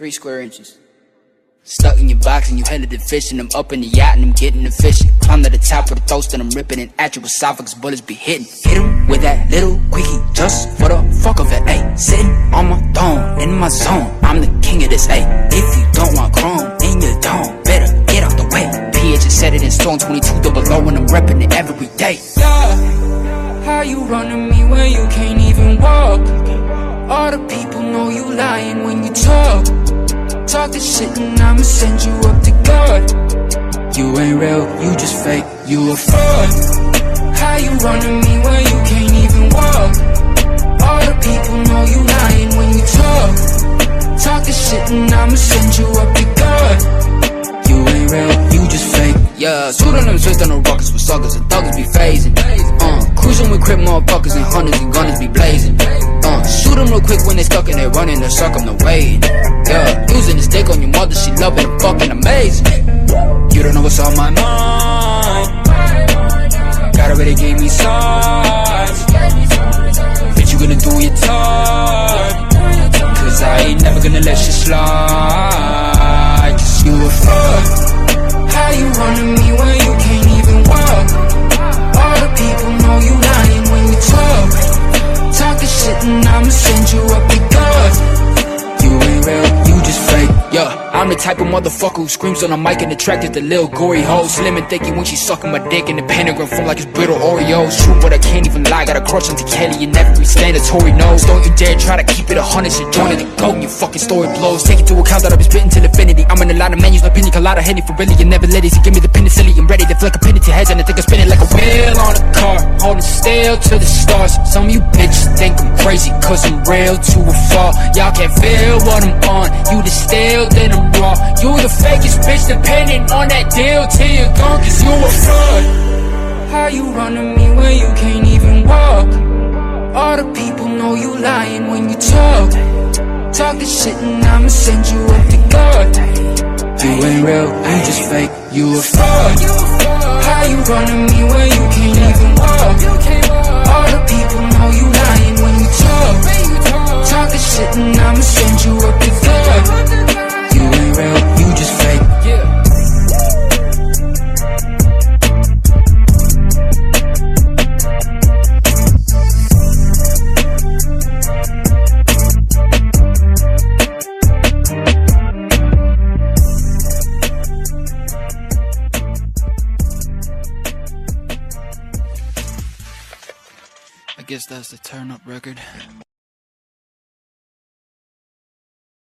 three square inches. Stuck in your box and you headed to fishing. I'm up in the yacht and I'm getting efficient. Climb to the top of the toast and I'm ripping it at your esophagus. Bullets be hitting. Hit him with that little quickie just for the fuck of it. Ayy, sitting on my throne in my zone. I'm the king of this. Ayy, if you don't want chrome in your dome, better get out the way. PH has set it in stone 22 double low and I'm repping it every day. Yeah, how you running me when you can't even walk? Talk this shit and I'ma send you up to God. You ain't real, you just fake, you a fraud. How you running me when you can't even walk? All the people know you lying when you talk. Talk this shit and I'ma send you up to God. You ain't real, you just fake. Yeah, them switched on the rockets with suckers and thuggers be phasing. Uh, cruising with crip motherfuckers and hunters and gunners quick when they stuck and they running, they suck them the waiting. Yeah, using the stick on your mother, she loving and fucking amazing. You don't know what's on my mind. God already gave me signs. Bitch, you gonna do your time. Cause I ain't never gonna let you slide. Cause you a fraud. How you running me when you can't even walk? Yeah, I'm the type of motherfucker who screams on a mic and attracted to little gory hoes. Slim and thicky when she sucking my dick in the pentagram form like it's brittle Oreos. True, but I can't even lie. Got a crush on T. Kelly and every standatory nose. Don't you dare try to keep it a hundred. Shit, join the go and your fucking story blows. Take into account that I've been spitting till infinity. I'm in a lot of menus like pina colada, henny for really. And never it. So give me the penicillin. I'm ready to flick a penny to heads and I think I'm spinning like a wheel. Holding still to the stars. Some of you bitches think I'm crazy cause I'm real to a fault. Y'all can't feel what I'm on. You the steel, then I'm raw. You the fakest bitch depending on that deal till you're gone cause you a fraud. How you running me when you can't even walk? All the people know you lying when you talk. Talk this shit and I'ma send you up to God. You ain't real, you just fake. You a fraud. How you running me I guess that's the turn up record.